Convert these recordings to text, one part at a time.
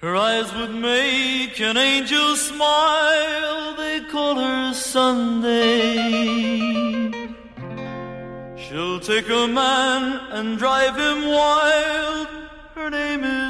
Her eyes would make an angel smile. They call her Sunday. She'll take a man and drive him wild. Her name is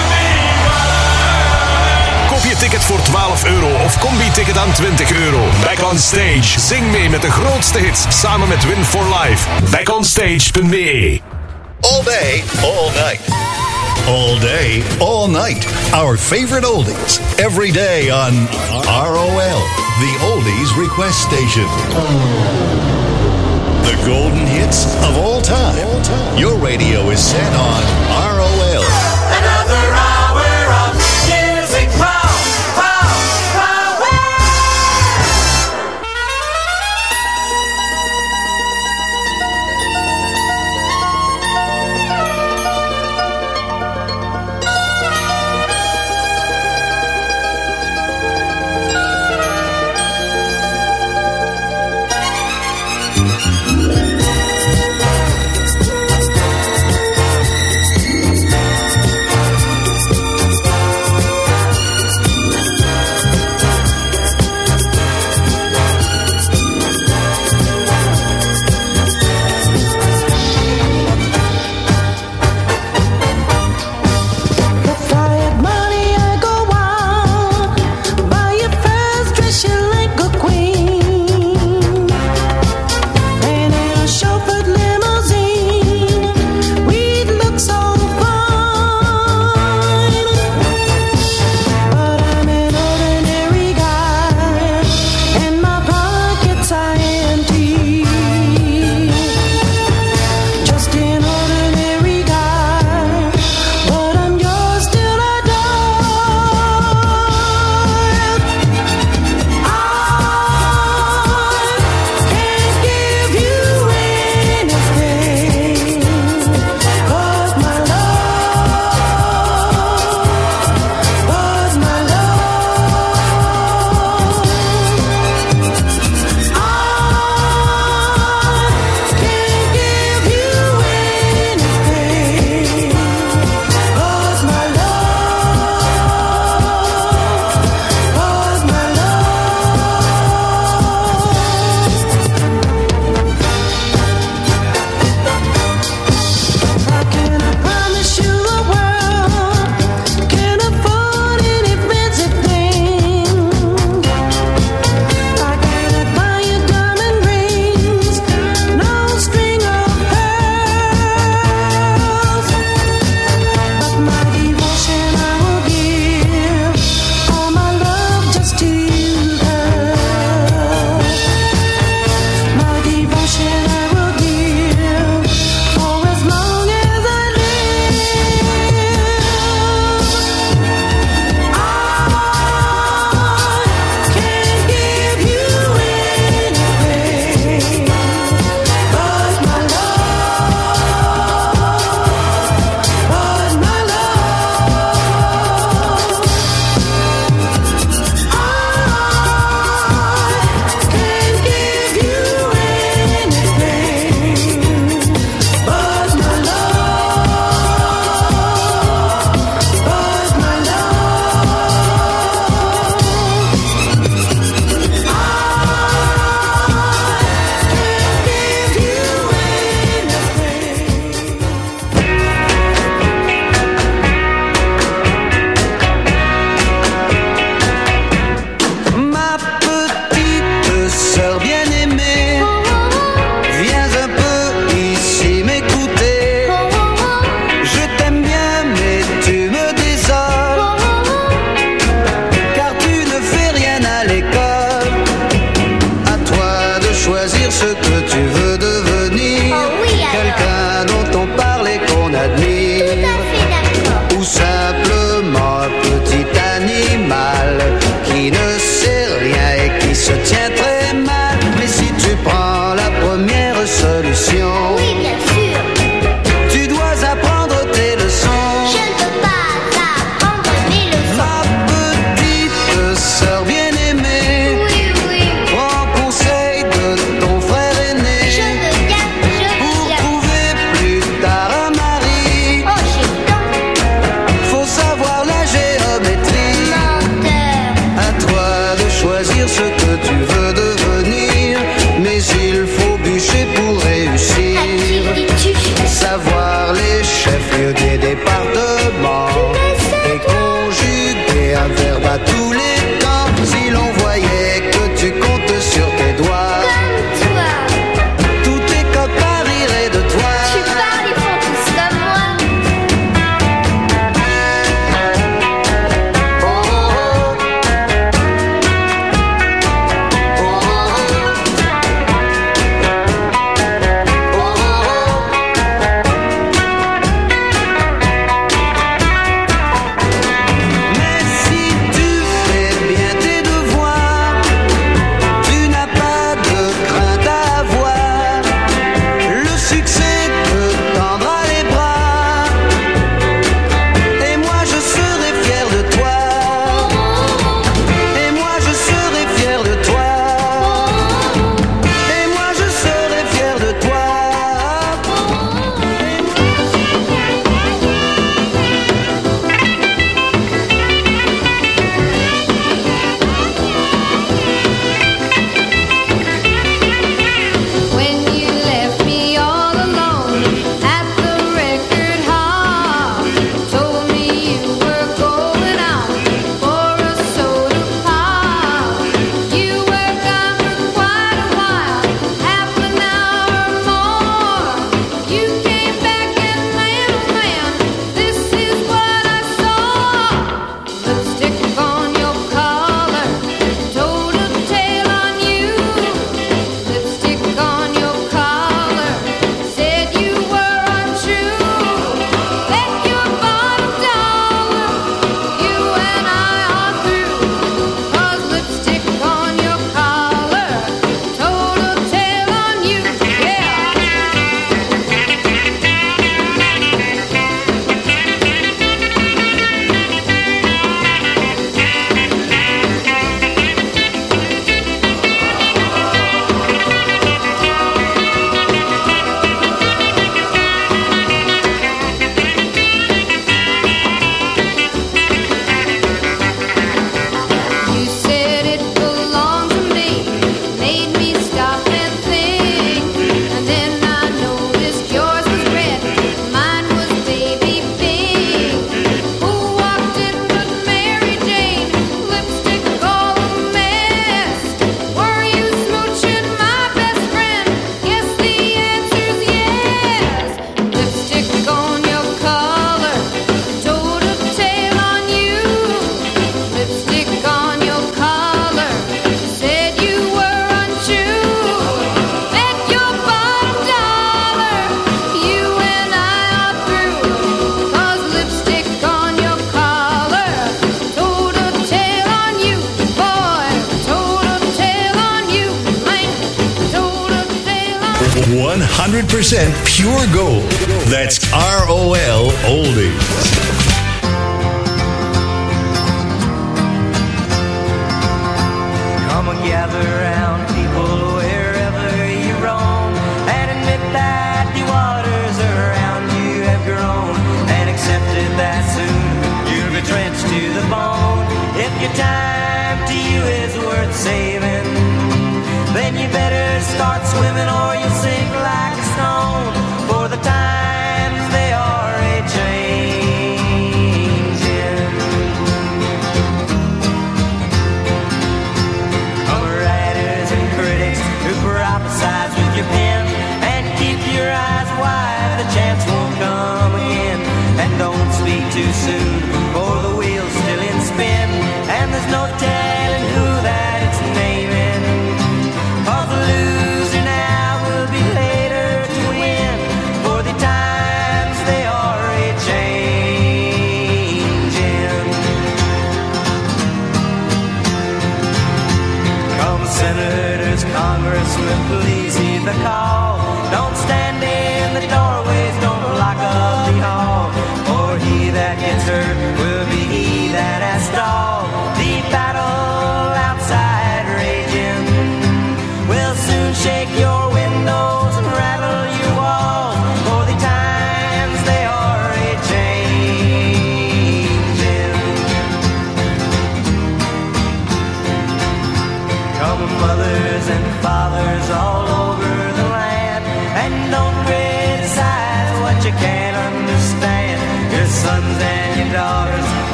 Ticket voor 12 euro of combi-ticket aan 20 euro. Back on Stage. Zing mee met de grootste hits samen met Win for Life. Backonstage.be All day, all night. All day, all night. Our favorite oldies. Every day on ROL, the Oldies Request Station. The golden hits of all time. Your radio is set on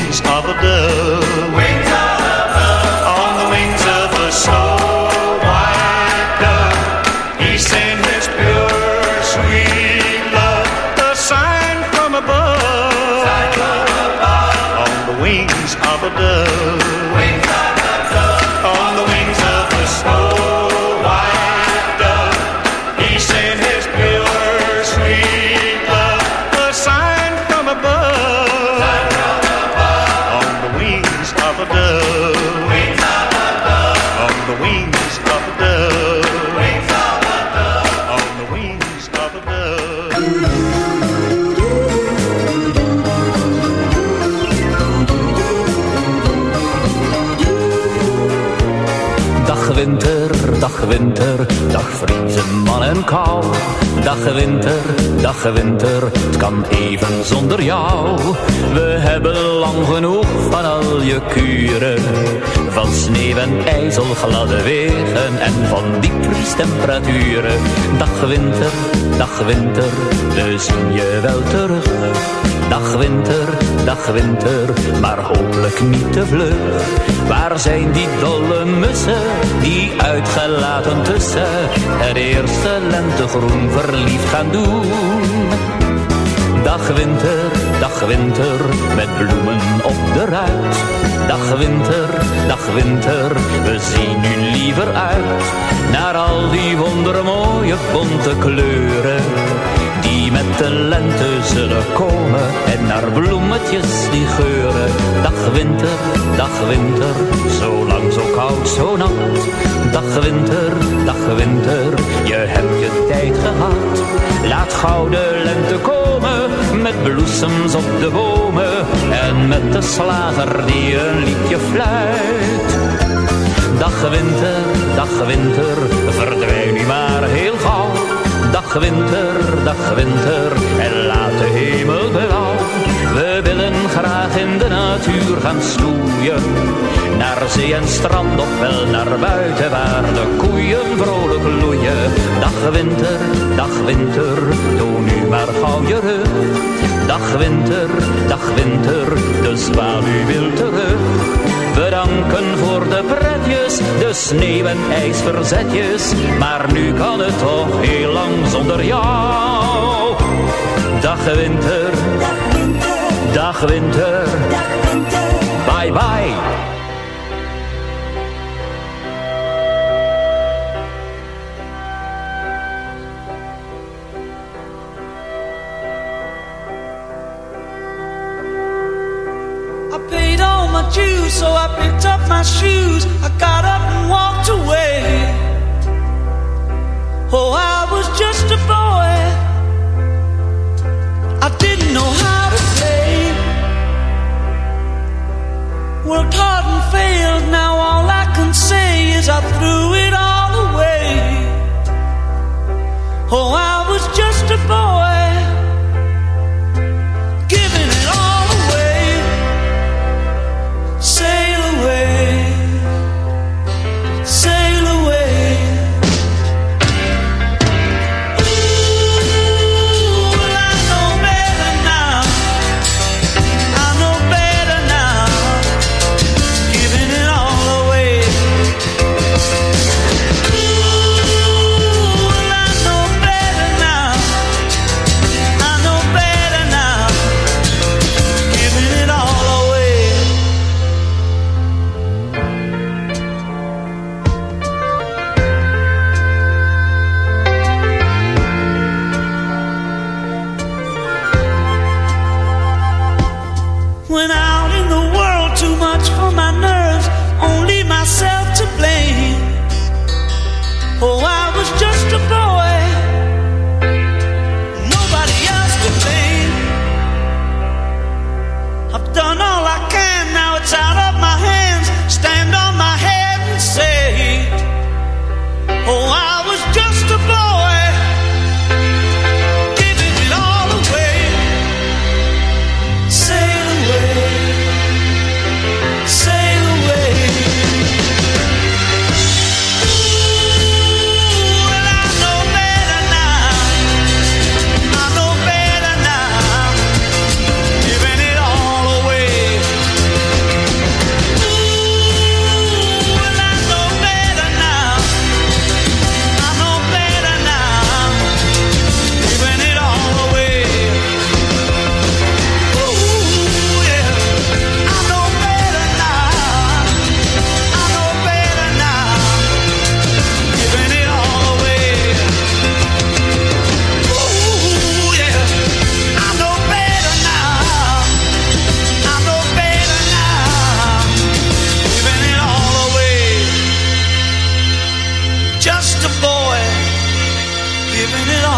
the wings of winter, dag vriezen man en kou. Dag winter, dag winter, het kan even zonder jou. We hebben lang genoeg van al je kuren. Van sneeuw en ijzel, gladde wegen en van die temperaturen. Dag winter, dag winter, we zien je wel terug. Dag winter, dag winter, maar hopelijk niet te vlug. Waar zijn die dolle mussen, die uitgelaten tussen het eerste lentegroen verliefd gaan doen? Dag winter, dag winter, met bloemen op de ruit. Dag winter, dag winter, we zien nu liever uit. Naar al die wondermooie bonte kleuren. Die met de lente zullen komen. En naar bloemetjes die geuren. Dag winter, dag winter, zo lang, zo koud, zo nat. Dag winter, dag winter, je hebt je tijd gehad. Laat gouden lente komen met bloesems op de bomen en met de slager die een liedje fluit. Dag winter, dag winter, verdwijn nu maar heel gauw. Dag winter, dag winter, en laat de hemel blauw. We willen graag in de natuur gaan stoeien. Naar zee en strand of wel naar buiten waar de koeien vrolijk loeien. Dag winter, dag winter, doe maar gauw je rug. Dag winter, dag winter, de zwaluw wil terug. Bedanken voor de pretjes, de sneeuw en ijsverzetjes. Maar nu kan het toch heel lang zonder jou. Dag winter, dag winter, bye bye. So I picked up my shoes. I got up and walked away. Oh, I was just a boy. I didn't know how to play. Worked hard and failed. Now all I can say is I threw it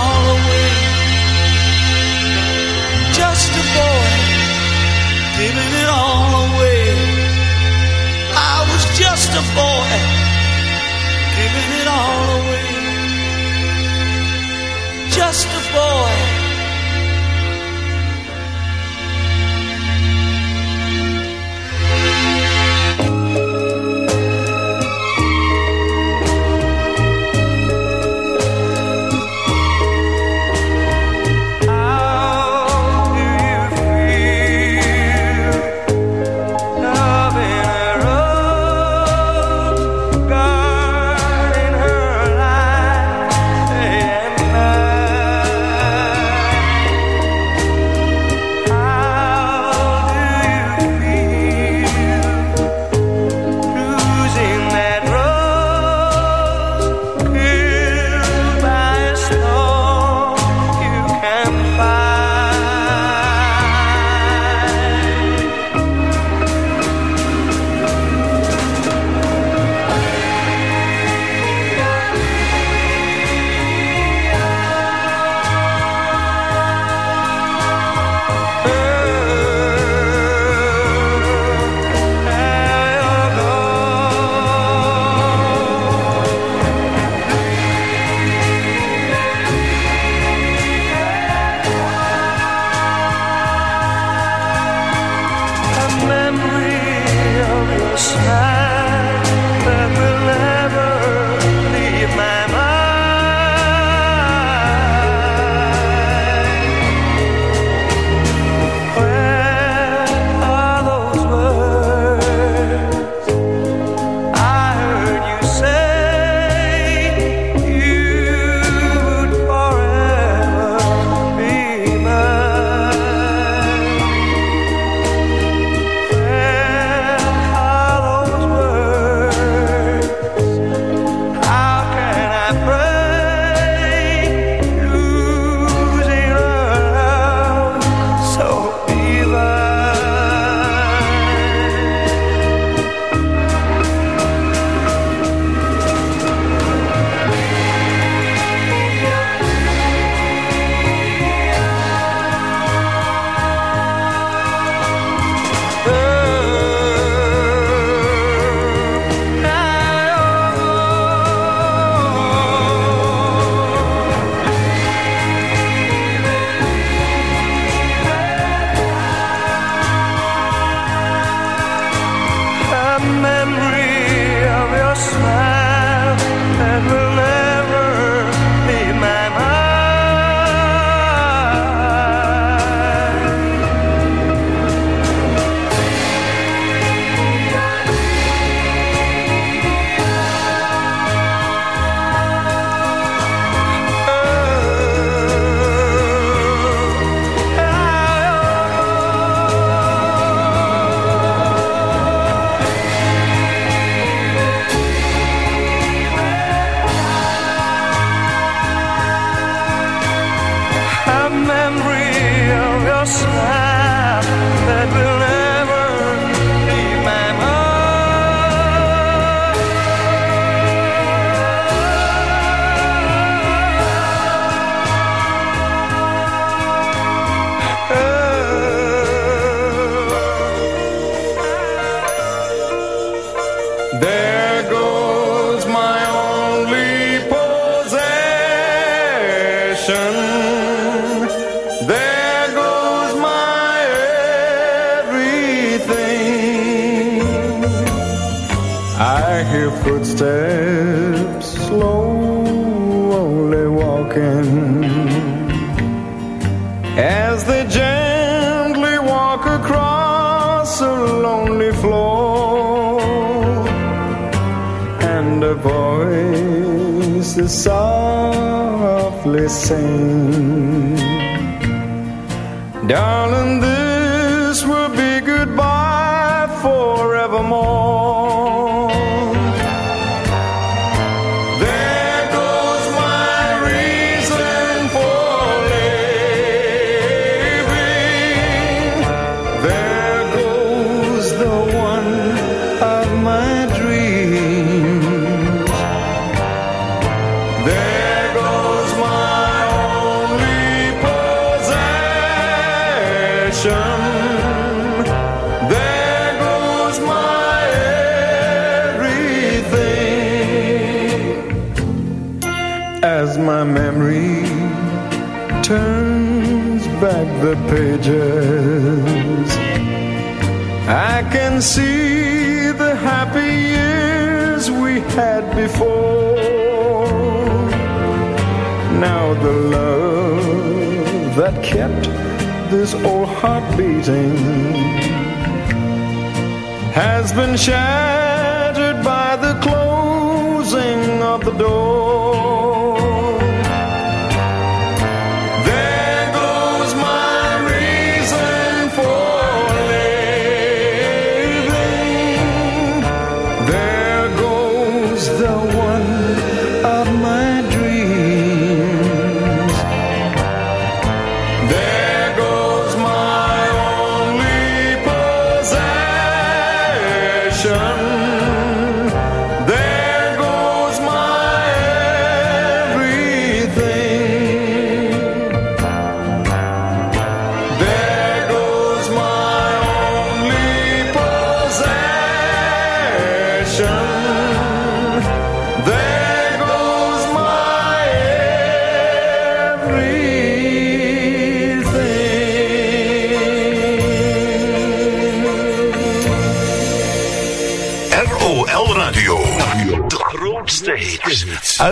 all away. Just a boy giving it all away. I was just a boy giving it all away. Just a boy. footsteps slowly walking. As they gently walk across a lonely floor and a voice is softly sings see the happy years we had before. Now the love that kept this old heart beating has been shattered by the closing of the door.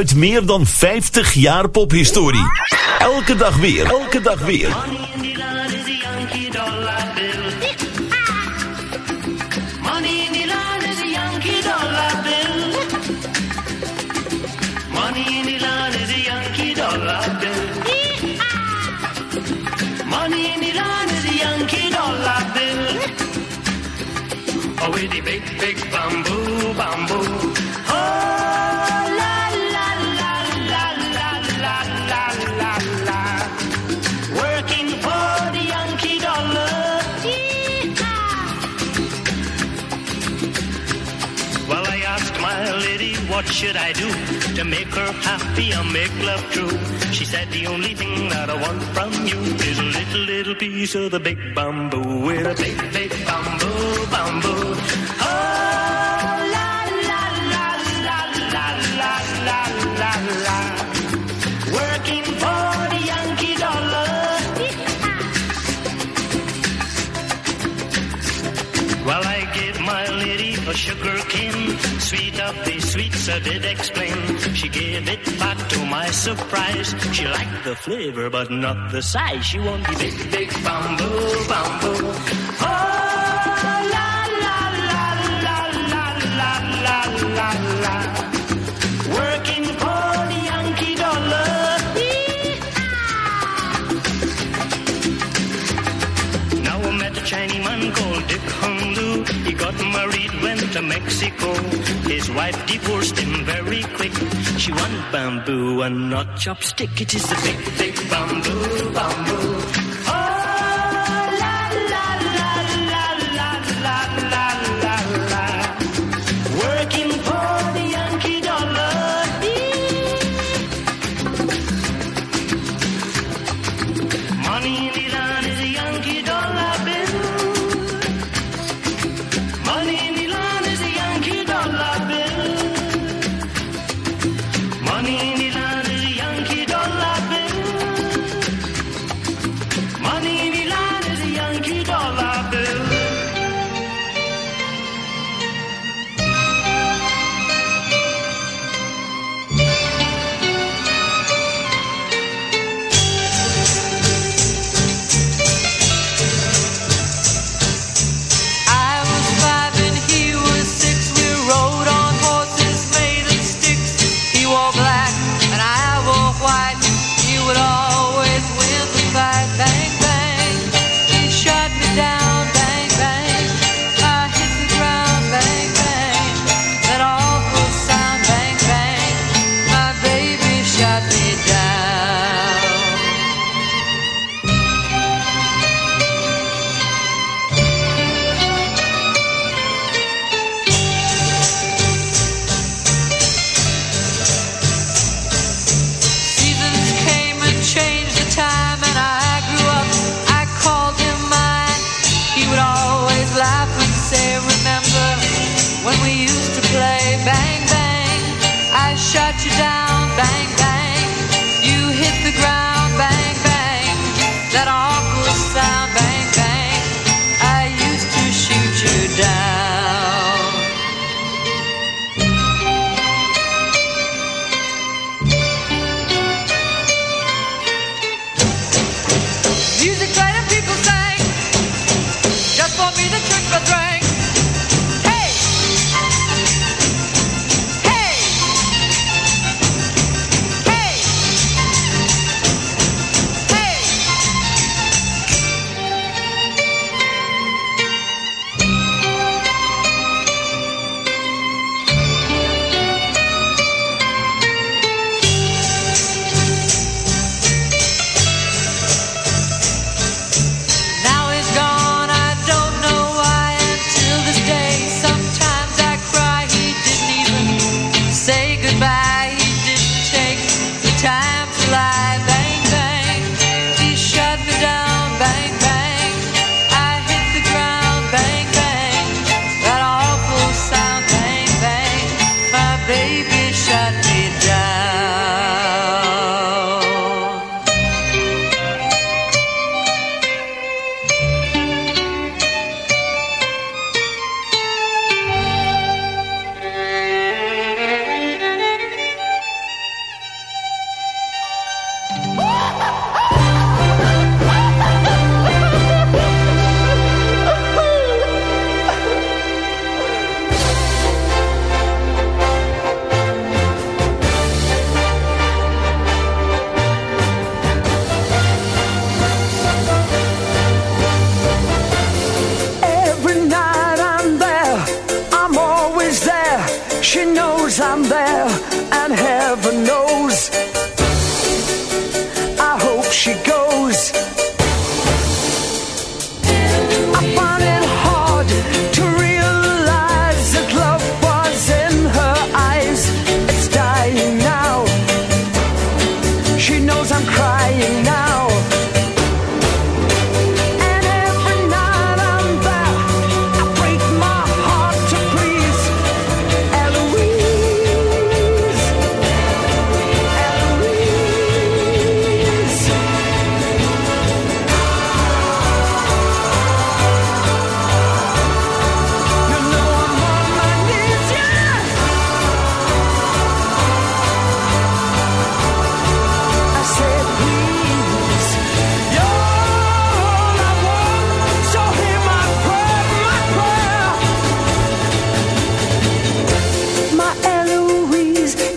Uit meer dan 50 jaar pophistorie. Elke dag weer. Elke dag weer. Should I do to make her happy and make love true? She said, the only thing that I want from you is a little, little piece of the big bamboo with a big, big bamboo. Did explain. She gave it back to my surprise. She liked the flavor, but not the size. She wanted the big, big bamboo, bamboo. Oh, married, went to Mexico. His wife divorced him very quick. She wanted bamboo and not chopstick. It is a big, big bamboo, bamboo.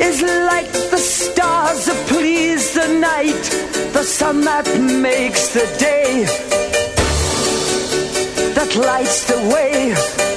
is like the stars that please the night, the sun that makes the day, that lights the way.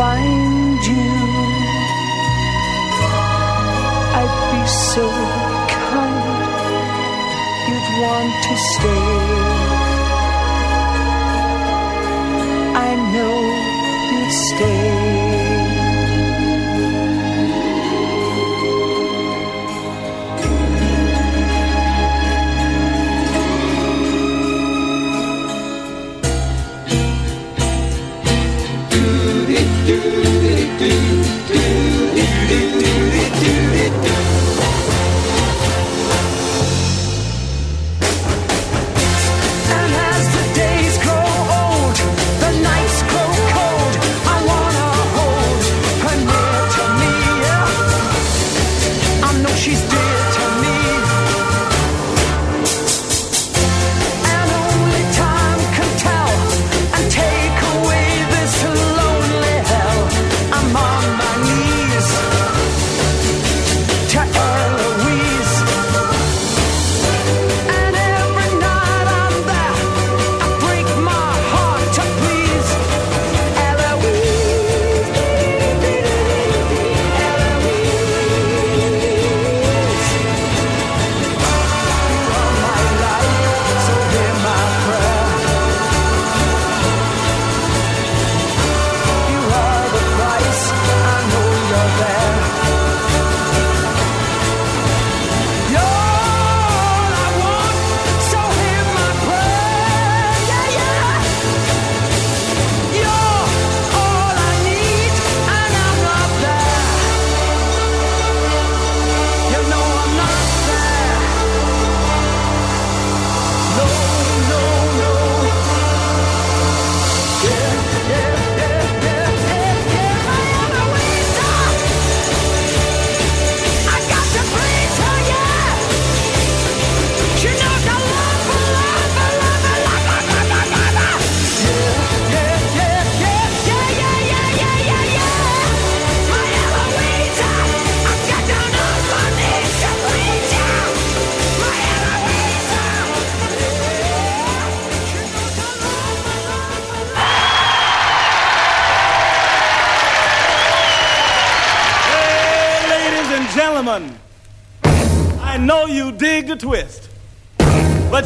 Find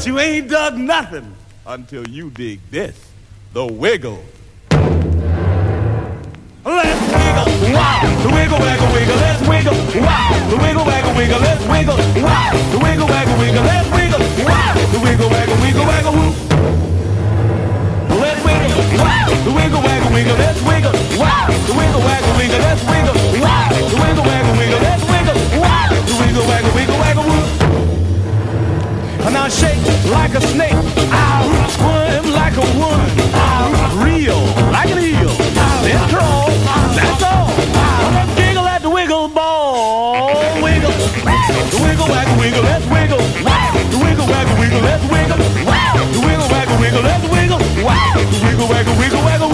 you ain't dug nothing until you dig this the wiggle. Let's wiggle, wow, the wiggle, waggle, wiggle, let's wiggle, wow, the wiggle, waggle, wiggle, let's wiggle, wow, the wiggle, waggle, wiggle, let's wiggle, wow, the wiggle, waggle, wiggle, waggle, woo. Let's wiggle, wow, the wiggle, waggle, wiggle, let's wiggle, wow, the wiggle, waggle, wiggle, let's wiggle, wow, the wiggle, waggle, wiggle, let's wiggle, wow, the wiggle, waggle, wiggle, waggle, and I shake like a snake. I swim like a woman. I reel like an eel. Then crawl. That's all. Giggle at the wiggle ball. Wiggle. The wiggle waggle wiggle. Let's wiggle. The wiggle waggle wiggle. Let's wiggle. The wiggle waggle wiggle. Let's wiggle. The wiggle waggle wiggle waggle.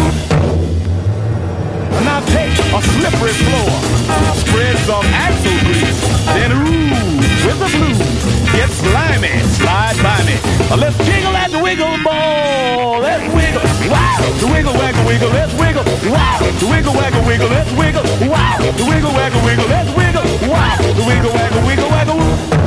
And I take a slippery floor. I spread some axle grease. Then ooh with the blues. Get slimy, slide by me. Let's jiggle that wiggle ball. Let's wiggle. Wow. The wiggle, waggle, wiggle. Let's wiggle. Wow. The wiggle, waggle, wiggle. Let's wiggle. Wow. The wiggle, waggle, wiggle. Let's wiggle. Wow. The wiggle, waggle, wiggle, waggle.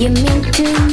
Give love a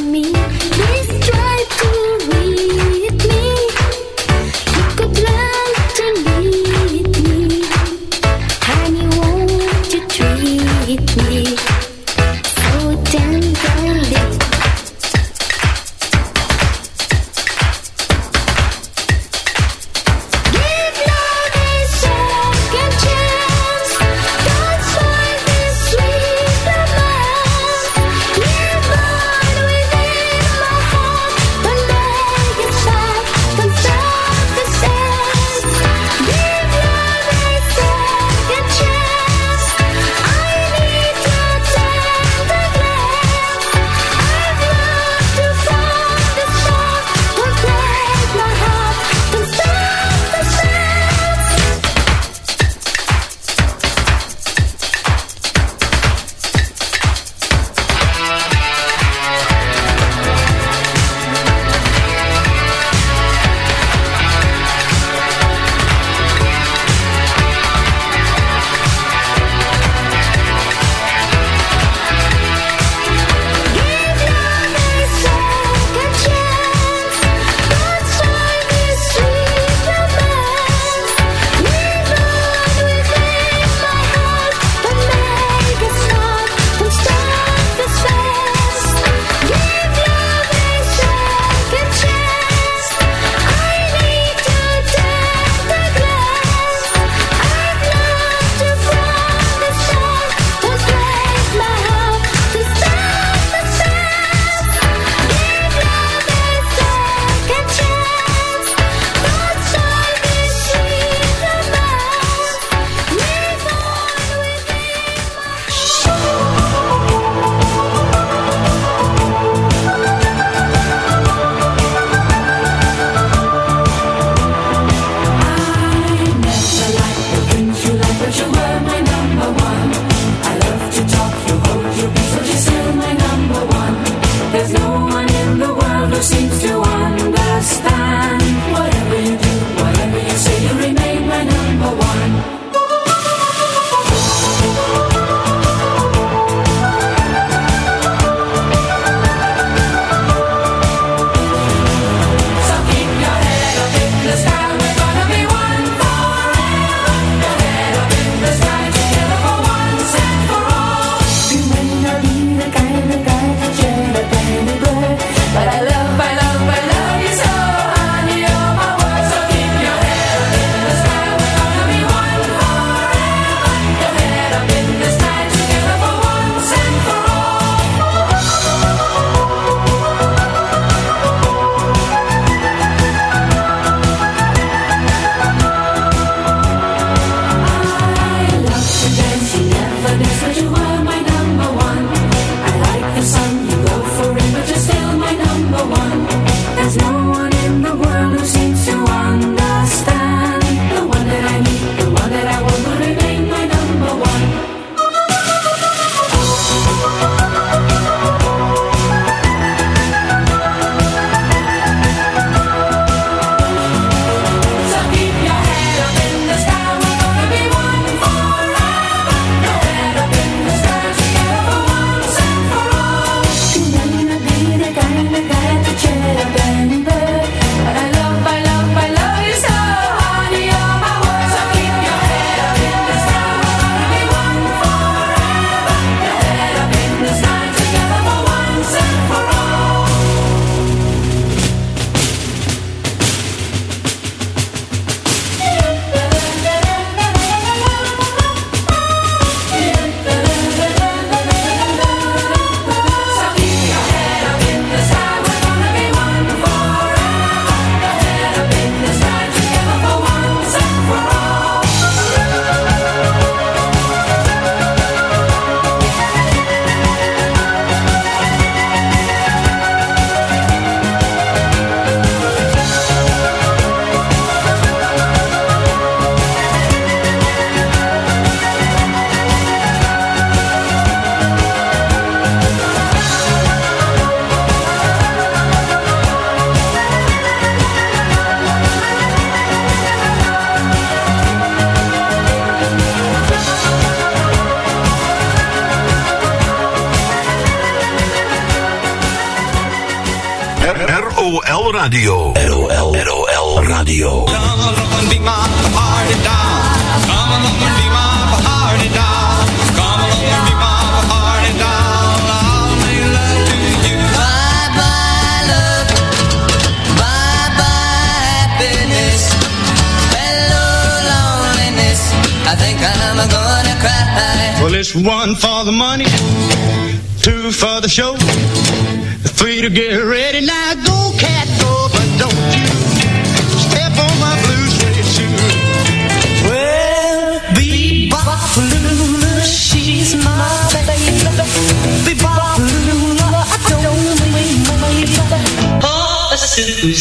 Oh,